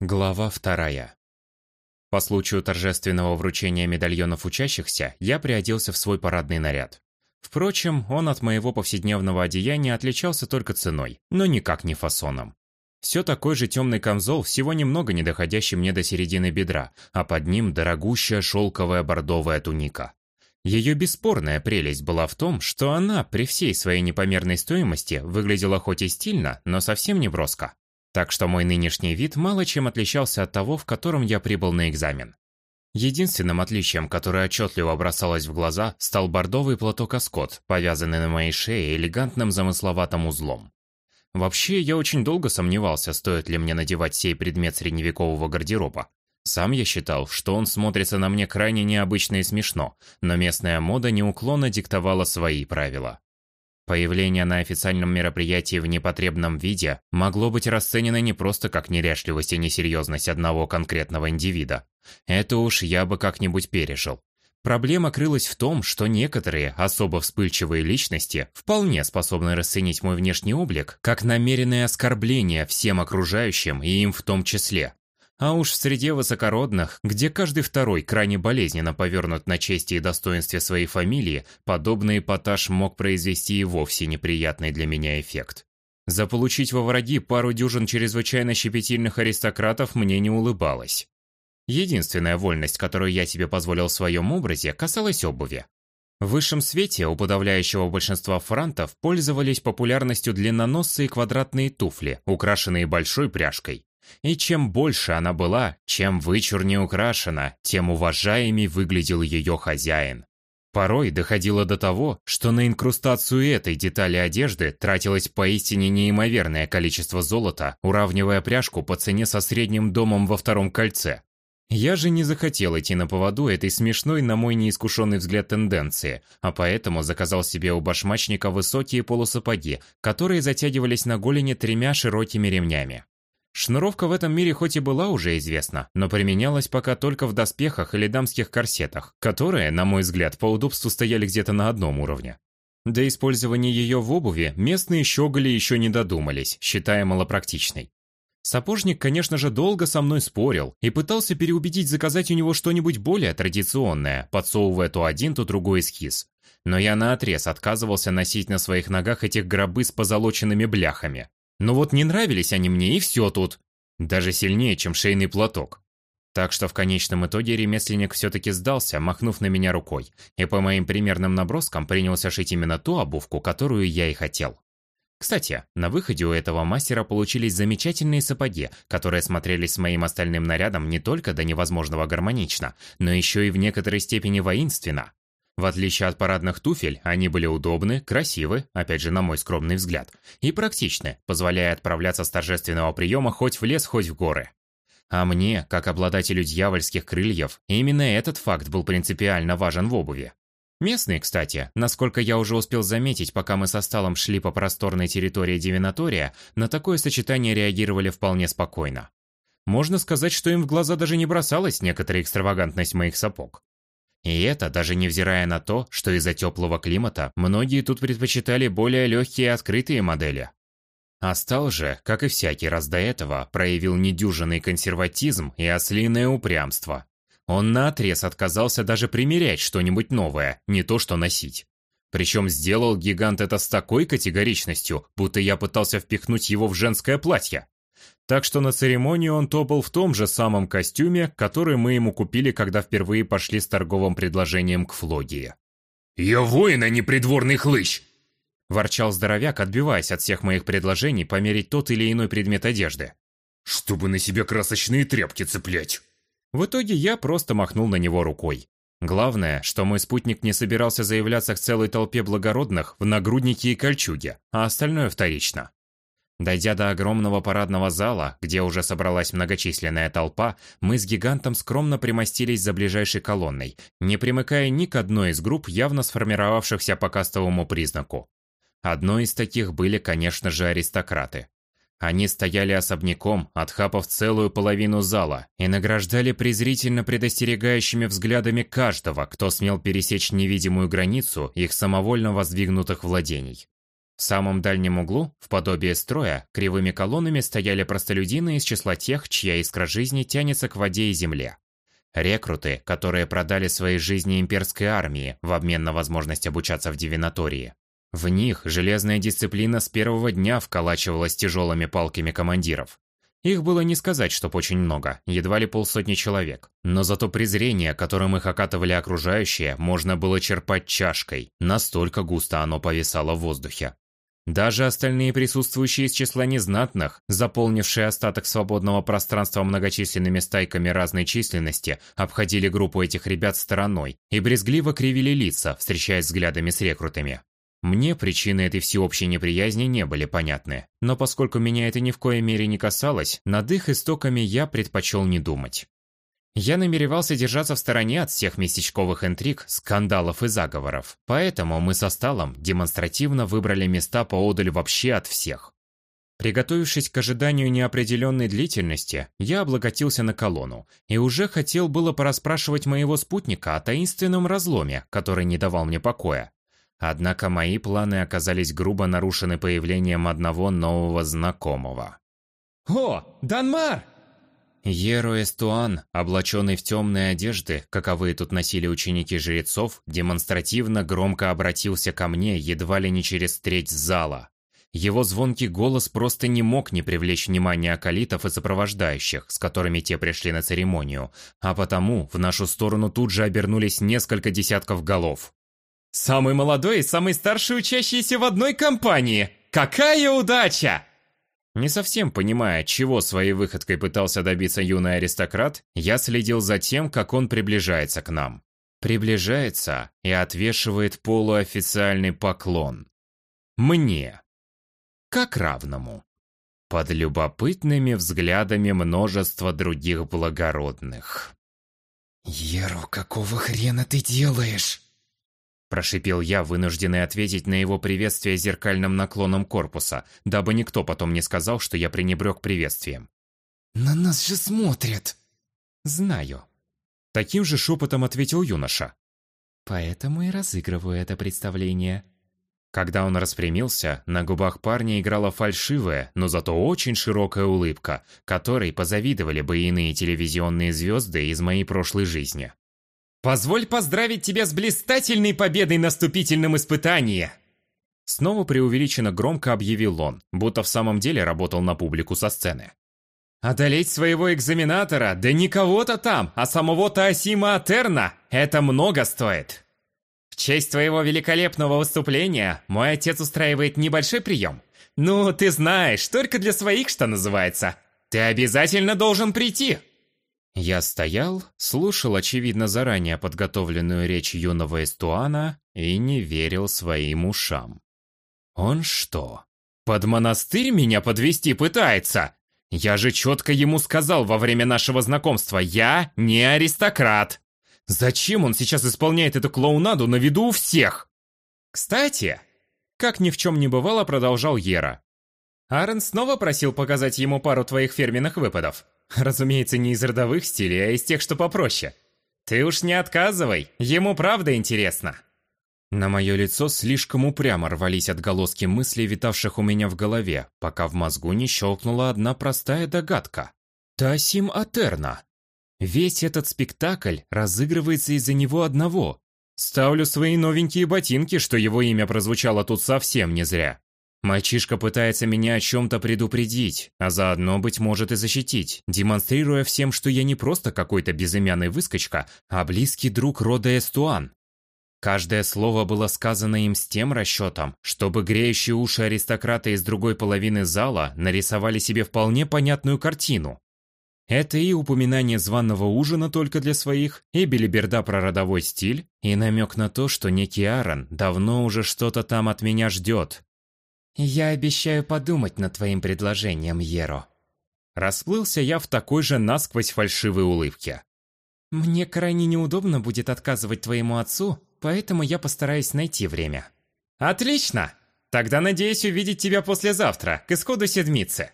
Глава вторая. По случаю торжественного вручения медальонов учащихся, я приоделся в свой парадный наряд. Впрочем, он от моего повседневного одеяния отличался только ценой, но никак не фасоном. Все такой же темный камзол, всего немного не доходящий мне до середины бедра, а под ним дорогущая шелковая бордовая туника. Ее бесспорная прелесть была в том, что она, при всей своей непомерной стоимости, выглядела хоть и стильно, но совсем не броско. Так что мой нынешний вид мало чем отличался от того, в котором я прибыл на экзамен. Единственным отличием, которое отчетливо бросалось в глаза, стал бордовый платок-оскот, повязанный на моей шее элегантным замысловатым узлом. Вообще, я очень долго сомневался, стоит ли мне надевать сей предмет средневекового гардероба. Сам я считал, что он смотрится на мне крайне необычно и смешно, но местная мода неуклонно диктовала свои правила. Появление на официальном мероприятии в непотребном виде могло быть расценено не просто как неряшливость и несерьезность одного конкретного индивида. Это уж я бы как-нибудь пережил. Проблема крылась в том, что некоторые особо вспыльчивые личности вполне способны расценить мой внешний облик как намеренное оскорбление всем окружающим и им в том числе. А уж в среде высокородных, где каждый второй крайне болезненно повернут на чести и достоинстве своей фамилии, подобный эпатаж мог произвести и вовсе неприятный для меня эффект. Заполучить во враги пару дюжин чрезвычайно щепетильных аристократов мне не улыбалось. Единственная вольность, которую я себе позволил в своем образе, касалась обуви. В высшем свете у подавляющего большинства франтов пользовались популярностью длинноносые квадратные туфли, украшенные большой пряжкой. И чем больше она была, чем вычурнее украшена, тем уважаемей выглядел ее хозяин. Порой доходило до того, что на инкрустацию этой детали одежды тратилось поистине неимоверное количество золота, уравнивая пряжку по цене со средним домом во втором кольце. Я же не захотел идти на поводу этой смешной, на мой неискушенный взгляд, тенденции, а поэтому заказал себе у башмачника высокие полусапоги, которые затягивались на голени тремя широкими ремнями. Шнуровка в этом мире хоть и была уже известна, но применялась пока только в доспехах или дамских корсетах, которые, на мой взгляд, по удобству стояли где-то на одном уровне. До использования ее в обуви местные щеголи еще не додумались, считая малопрактичной. Сапожник, конечно же, долго со мной спорил и пытался переубедить заказать у него что-нибудь более традиционное, подсовывая то один, то другой эскиз. Но я наотрез отказывался носить на своих ногах этих гробы с позолоченными бляхами. Но вот не нравились они мне, и все тут. Даже сильнее, чем шейный платок. Так что в конечном итоге ремесленник все-таки сдался, махнув на меня рукой, и по моим примерным наброскам принялся шить именно ту обувку, которую я и хотел. Кстати, на выходе у этого мастера получились замечательные сапоги, которые смотрелись с моим остальным нарядом не только до невозможного гармонично, но еще и в некоторой степени воинственно. В отличие от парадных туфель, они были удобны, красивы, опять же на мой скромный взгляд, и практичны, позволяя отправляться с торжественного приема хоть в лес, хоть в горы. А мне, как обладателю дьявольских крыльев, именно этот факт был принципиально важен в обуви. Местные, кстати, насколько я уже успел заметить, пока мы со Сталом шли по просторной территории Дивинатория, на такое сочетание реагировали вполне спокойно. Можно сказать, что им в глаза даже не бросалась некоторая экстравагантность моих сапог. И это даже невзирая на то, что из-за теплого климата многие тут предпочитали более легкие открытые модели. Астал же, как и всякий раз до этого, проявил недюжинный консерватизм и ослиное упрямство. Он наотрез отказался даже примерять что-нибудь новое, не то что носить. Причем сделал гигант это с такой категоричностью, будто я пытался впихнуть его в женское платье. Так что на церемонию он топал в том же самом костюме, который мы ему купили, когда впервые пошли с торговым предложением к Флогии. «Я воин, а не придворный хлыщ!» Ворчал здоровяк, отбиваясь от всех моих предложений померить тот или иной предмет одежды. «Чтобы на себе красочные тряпки цеплять!» В итоге я просто махнул на него рукой. Главное, что мой спутник не собирался заявляться к целой толпе благородных в нагруднике и кольчуге, а остальное вторично. Дойдя до огромного парадного зала, где уже собралась многочисленная толпа, мы с гигантом скромно примостились за ближайшей колонной, не примыкая ни к одной из групп, явно сформировавшихся по кастовому признаку. Одной из таких были, конечно же, аристократы. Они стояли особняком, отхапав целую половину зала, и награждали презрительно предостерегающими взглядами каждого, кто смел пересечь невидимую границу их самовольно воздвигнутых владений. Самом дальнем углу, в подобие строя, кривыми колоннами стояли простолюдины из числа тех, чья искра жизни тянется к воде и земле. Рекруты, которые продали свои жизни имперской армии в обмен на возможность обучаться в дивинатории. В них железная дисциплина с первого дня вколачивалась тяжелыми палками командиров. Их было не сказать, чтоб очень много, едва ли полсотни человек. Но зато презрение, которым их окатывали окружающие, можно было черпать чашкой. Настолько густо оно повисало в воздухе. Даже остальные присутствующие из числа незнатных, заполнившие остаток свободного пространства многочисленными стайками разной численности, обходили группу этих ребят стороной и брезгливо кривили лица, встречаясь взглядами с рекрутами. Мне причины этой всеобщей неприязни не были понятны, но поскольку меня это ни в коей мере не касалось, над их истоками я предпочел не думать. Я намеревался держаться в стороне от всех местечковых интриг, скандалов и заговоров. Поэтому мы со Сталом демонстративно выбрали места поодаль вообще от всех. Приготовившись к ожиданию неопределенной длительности, я облокотился на колонну и уже хотел было порасспрашивать моего спутника о таинственном разломе, который не давал мне покоя. Однако мои планы оказались грубо нарушены появлением одного нового знакомого. «О, Данмар!» Еро Эстуан, облаченный в темные одежды, каковые тут носили ученики жрецов, демонстративно громко обратился ко мне едва ли не через треть зала. Его звонкий голос просто не мог не привлечь внимания акалитов и сопровождающих, с которыми те пришли на церемонию, а потому в нашу сторону тут же обернулись несколько десятков голов. «Самый молодой и самый старший учащийся в одной компании! Какая удача!» Не совсем понимая, чего своей выходкой пытался добиться юный аристократ, я следил за тем, как он приближается к нам. Приближается и отвешивает полуофициальный поклон. Мне. Как равному. Под любопытными взглядами множества других благородных. «Еру, какого хрена ты делаешь?» Прошипел я, вынужденный ответить на его приветствие зеркальным наклоном корпуса, дабы никто потом не сказал, что я пренебрег приветствием. «На нас же смотрят!» «Знаю». Таким же шепотом ответил юноша. «Поэтому и разыгрываю это представление». Когда он распрямился, на губах парня играла фальшивая, но зато очень широкая улыбка, которой позавидовали бы иные телевизионные звезды из моей прошлой жизни. Позволь поздравить тебя с блистательной победой на вступительном испытании!» Снова преувеличенно громко объявил он, будто в самом деле работал на публику со сцены. «Одолеть своего экзаменатора, да не кого-то там, а самого Таосима Атерна, это много стоит!» «В честь твоего великолепного выступления мой отец устраивает небольшой прием. Ну, ты знаешь, только для своих, что называется. Ты обязательно должен прийти!» Я стоял, слушал, очевидно, заранее подготовленную речь юного Эстуана и не верил своим ушам. Он что, под монастырь меня подвести пытается? Я же четко ему сказал во время нашего знакомства, я не аристократ. Зачем он сейчас исполняет эту клоунаду на виду у всех? Кстати, как ни в чем не бывало, продолжал Ера. Аарон снова просил показать ему пару твоих фирменных выпадов. Разумеется, не из родовых стилей, а из тех, что попроще. Ты уж не отказывай, ему правда интересно. На мое лицо слишком упрямо рвались отголоски мыслей, витавших у меня в голове, пока в мозгу не щелкнула одна простая догадка. Тасим Атерна. Весь этот спектакль разыгрывается из-за него одного. Ставлю свои новенькие ботинки, что его имя прозвучало тут совсем не зря. Мальчишка пытается меня о чем-то предупредить, а заодно, быть может, и защитить, демонстрируя всем, что я не просто какой-то безымянный выскочка, а близкий друг рода Эстуан. Каждое слово было сказано им с тем расчетом, чтобы греющие уши аристократа из другой половины зала нарисовали себе вполне понятную картину. Это и упоминание званного ужина только для своих, и белиберда про родовой стиль, и намек на то, что некий Аарон давно уже что-то там от меня ждет, «Я обещаю подумать над твоим предложением, Еро». Расплылся я в такой же насквозь фальшивой улыбке. «Мне крайне неудобно будет отказывать твоему отцу, поэтому я постараюсь найти время». «Отлично! Тогда надеюсь увидеть тебя послезавтра, к исходу седмицы.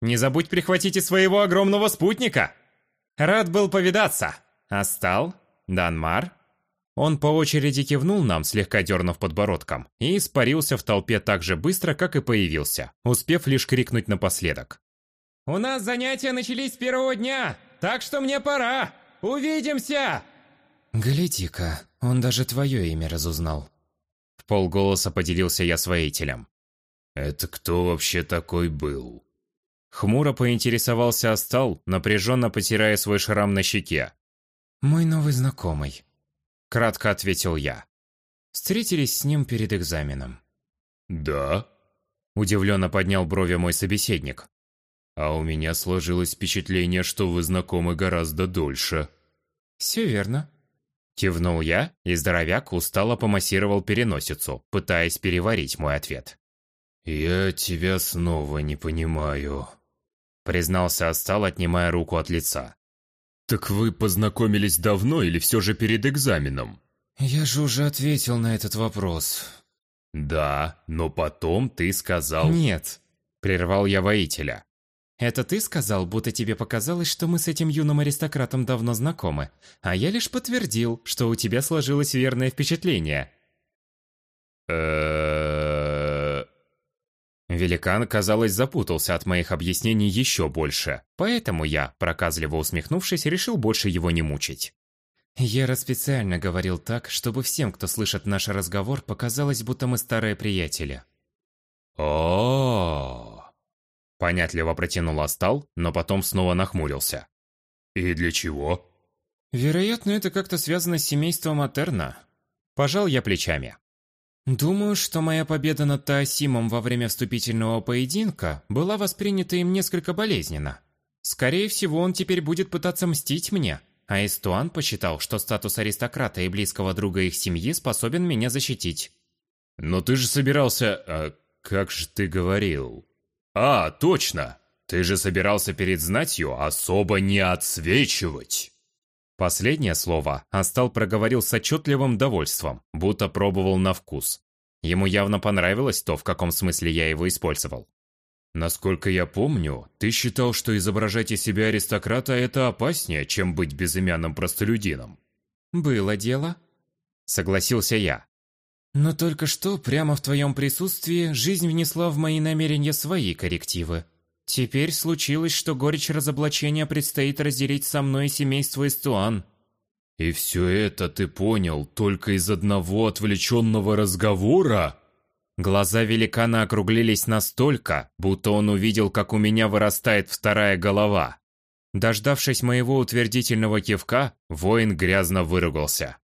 Не забудь прихватить и своего огромного спутника. Рад был повидаться. Астал? Данмар?» Он по очереди кивнул нам, слегка дернув подбородком, и испарился в толпе так же быстро, как и появился, успев лишь крикнуть напоследок. «У нас занятия начались с первого дня, так что мне пора! Увидимся!» «Гляди-ка, он даже твое имя разузнал». В полголоса поделился я с воителем. «Это кто вообще такой был?» Хмуро поинтересовался Астал, напряженно потирая свой шрам на щеке. «Мой новый знакомый», — кратко ответил я. Встретились с ним перед экзаменом. «Да?» — удивленно поднял брови мой собеседник. «А у меня сложилось впечатление, что вы знакомы гораздо дольше». «Все верно», — кивнул я, и здоровяк устало помассировал переносицу, пытаясь переварить мой ответ. «Я тебя снова не понимаю», — признался Астал, отнимая руку от лица. «Так вы познакомились давно или все же перед экзаменом?» «Я же уже ответил на этот вопрос». «Да, но потом ты сказал...» «Нет», — прервал я воителя. «Это ты сказал, будто тебе показалось, что мы с этим юным аристократом давно знакомы, а я лишь подтвердил, что у тебя сложилось верное впечатление». э Великан, казалось, запутался от моих объяснений еще больше, поэтому я, проказливо усмехнувшись, решил больше его не мучить. Ера специально говорил так, чтобы всем, кто слышит наш разговор, показалось, будто мы старые приятели. о Понятливо протянул Астал, но потом снова нахмурился. «И для чего?» «Вероятно, это как-то связано с семейством Атерна». Пожал я плечами. Думаю, что моя победа над Таосимом во время вступительного поединка была воспринята им несколько болезненно. Скорее всего, он теперь будет пытаться мстить мне, а Эстуан посчитал, что статус аристократа и близкого друга их семьи способен меня защитить. «Но ты же собирался... А, как же ты говорил?» «А, точно! Ты же собирался перед знатью особо не отсвечивать!» Последнее слово Астал проговорил с отчетливым довольством, будто пробовал на вкус. Ему явно понравилось то, в каком смысле я его использовал. «Насколько я помню, ты считал, что изображать из себя аристократа – это опаснее, чем быть безымянным простолюдином». «Было дело», – согласился я. «Но только что, прямо в твоем присутствии, жизнь внесла в мои намерения свои коррективы. Теперь случилось, что горечь разоблачения предстоит разделить со мной семейство Эстуан. И все это ты понял только из одного отвлеченного разговора? Глаза великана округлились настолько, будто он увидел, как у меня вырастает вторая голова. Дождавшись моего утвердительного кивка, воин грязно выругался.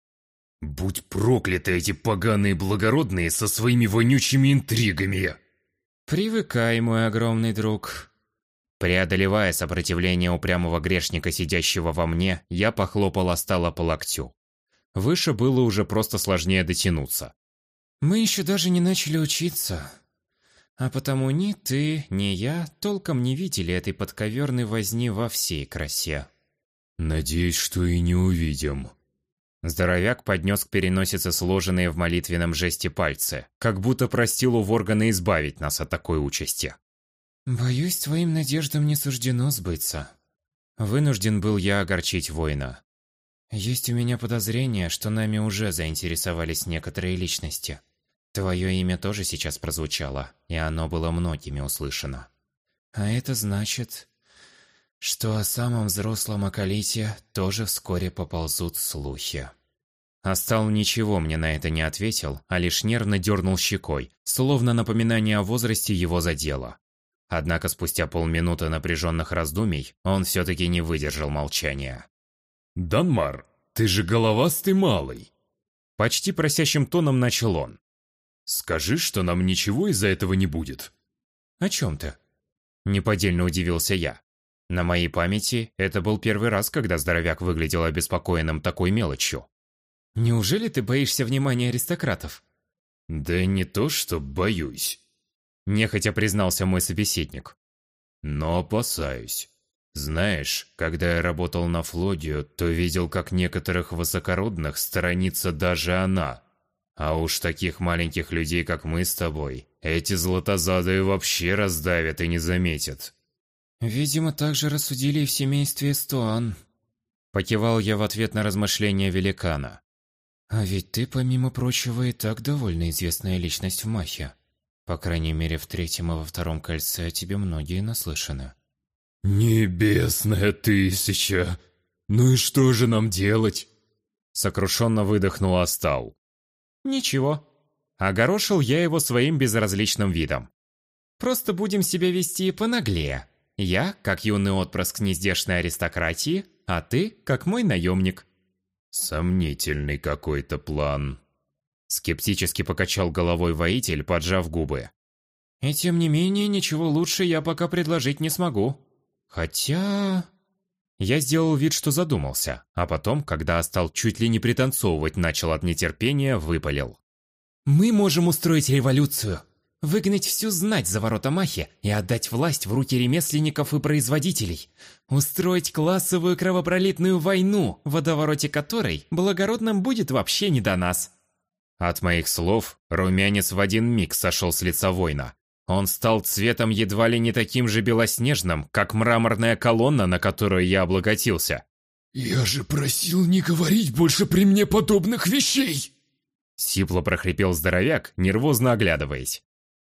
«Будь прокляты эти поганые благородные со своими вонючими интригами!» «Привыкай, мой огромный друг», Преодолевая сопротивление упрямого грешника, сидящего во мне, я похлопал Астала по локтю. Выше было уже просто сложнее дотянуться. «Мы еще даже не начали учиться. А потому ни ты, ни я толком не видели этой подковерной возни во всей красе». «Надеюсь, что и не увидим». Здоровяк поднес к переносице сложенные в молитвенном жесте пальцы, как будто простил у Воргана избавить нас от такой участи. «Боюсь, твоим надеждам не суждено сбыться». Вынужден был я огорчить воина. «Есть у меня подозрение, что нами уже заинтересовались некоторые личности. Твое имя тоже сейчас прозвучало, и оно было многими услышано. А это значит, что о самом взрослом Акалите тоже вскоре поползут слухи». Астал ничего мне на это не ответил, а лишь нервно дернул щекой, словно напоминание о возрасте его задело. Однако спустя полминуты напряженных раздумий он все-таки не выдержал молчания. «Данмар, ты же головастый малый!» Почти просящим тоном начал он. «Скажи, что нам ничего из-за этого не будет». «О чем ты?» Неподдельно удивился я. На моей памяти это был первый раз, когда здоровяк выглядел обеспокоенным такой мелочью. «Неужели ты боишься внимания аристократов?» «Да не то, что боюсь. Нехотя признался мой собеседник. Но опасаюсь. Знаешь, когда я работал на Флодию, то видел, как некоторых высокородных сторонится даже она. А уж таких маленьких людей, как мы с тобой, эти златозадые вообще раздавят и не заметят. Видимо, так же рассудили и в семействе Эстуан. Покивал я в ответ на размышления великана. А ведь ты, помимо прочего, и так довольно известная личность в Махе. По крайней мере, в третьем и во втором кольце о тебе многие наслышаны. «Небесная тысяча! Ну и что же нам делать?» Сокрушенно выдохнул Астал. «Ничего». Огорошил я его своим безразличным видом. «Просто будем себя вести понаглее. Я, как юный отпрыск нездешной аристократии, а ты, как мой наемник». «Сомнительный какой-то план», — скептически покачал головой воитель, поджав губы. «И тем не менее, ничего лучше я пока предложить не смогу. Хотя...» Я сделал вид, что задумался, а потом, когда стал чуть ли не пританцовывать начал от нетерпения, выпалил. «Мы можем устроить революцию, выгнать всю знать за ворота Махи и отдать власть в руки ремесленников и производителей, устроить классовую кровопролитную войну, в водовороте которой благородным будет вообще не до нас». От моих слов румянец в один миг сошел с лица воина, он стал цветом едва ли не таким же белоснежным, как мраморная колонна, на которую я облаготился. «Я же просил не говорить больше при мне подобных вещей!» Сипло прохрипел здоровяк, нервозно оглядываясь.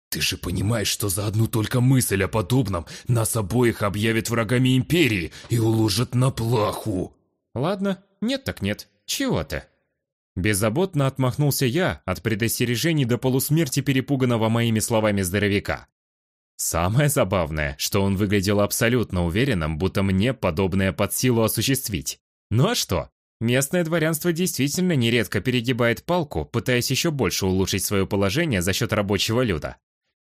«Ты же понимаешь, что за одну только мысль о подобном нас обоих объявят врагами Империи и уложат на плаху!» «Ладно, нет так нет. Чего ты?» Беззаботно отмахнулся я от предостережений до полусмерти перепуганного моими словами здоровяка. Самое забавное, что он выглядел абсолютно уверенным, будто мне подобное под силу осуществить. Ну а что? Местное дворянство действительно нередко перегибает палку, пытаясь еще больше улучшить свое положение за счет рабочего люда.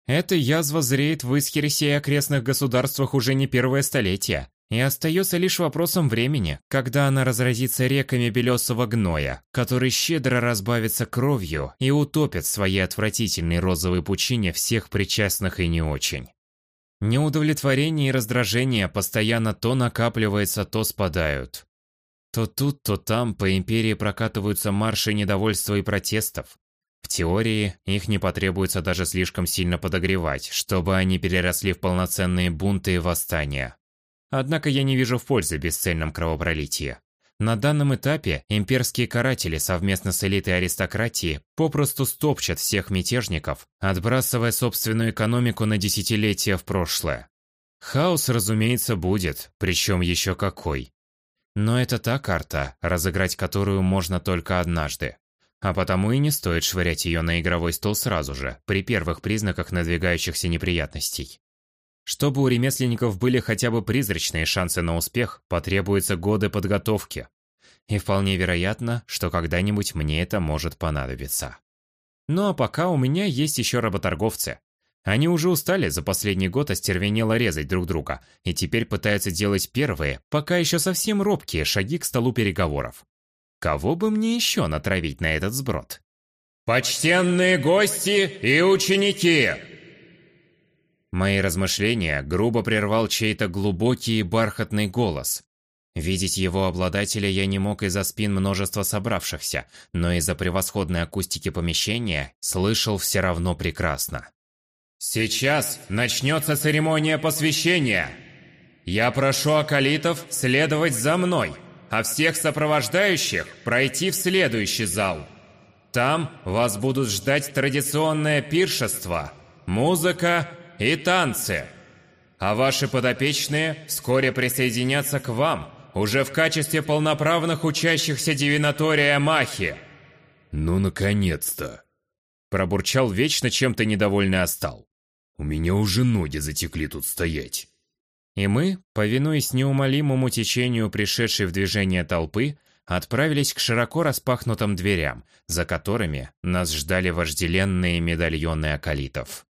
Эта язва зреет в Исхересе и окрестных государствах уже не первое столетие, и остается лишь вопросом времени, когда она разразится реками белесого гноя, который щедро разбавится кровью и утопит в своей отвратительной розовой пучине всех причастных и не очень. Неудовлетворение и раздражение постоянно то накапливается, то спадают. То тут, то там по империи прокатываются марши недовольства и протестов. В теории их не потребуется даже слишком сильно подогревать, чтобы они переросли в полноценные бунты и восстания. Однако я не вижу в пользы бесцельном кровопролитии. На данном этапе имперские каратели совместно с элитой аристократии попросту стопчат всех мятежников, отбрасывая собственную экономику на десятилетия в прошлое. Хаос, разумеется, будет, причем еще какой. Но это та карта, разыграть которую можно только однажды. А потому и не стоит швырять ее на игровой стол сразу же, при первых признаках надвигающихся неприятностей. Чтобы у ремесленников были хотя бы призрачные шансы на успех, потребуются годы подготовки. И вполне вероятно, что когда-нибудь мне это может понадобиться. Ну а пока у меня есть еще работорговцы. Они уже устали за последний год остервенело резать друг друга и теперь пытаются делать первые, пока еще совсем робкие шаги к столу переговоров. Кого бы мне еще натравить на этот сброд? «Почтенные гости и ученики!» Мои размышления грубо прервал чей-то глубокий и бархатный голос. Видеть его обладателя я не мог из-за спин множества собравшихся, но из-за превосходной акустики помещения слышал все равно прекрасно. «Сейчас начнется церемония посвящения. Я прошу акалитов следовать за мной, а всех сопровождающих пройти в следующий зал. Там вас будут ждать традиционное пиршество, музыка и танцы. А ваши подопечные вскоре присоединятся к вам, уже в качестве полноправных учащихся Дивинатория Махи. Ну, наконец-то. Пробурчал вечно чем-то недовольный Остал. У меня уже ноги затекли тут стоять. И мы, повинуясь неумолимому течению пришедшей в движение толпы, отправились к широко распахнутым дверям, за которыми нас ждали вожделенные медальоны акалитов.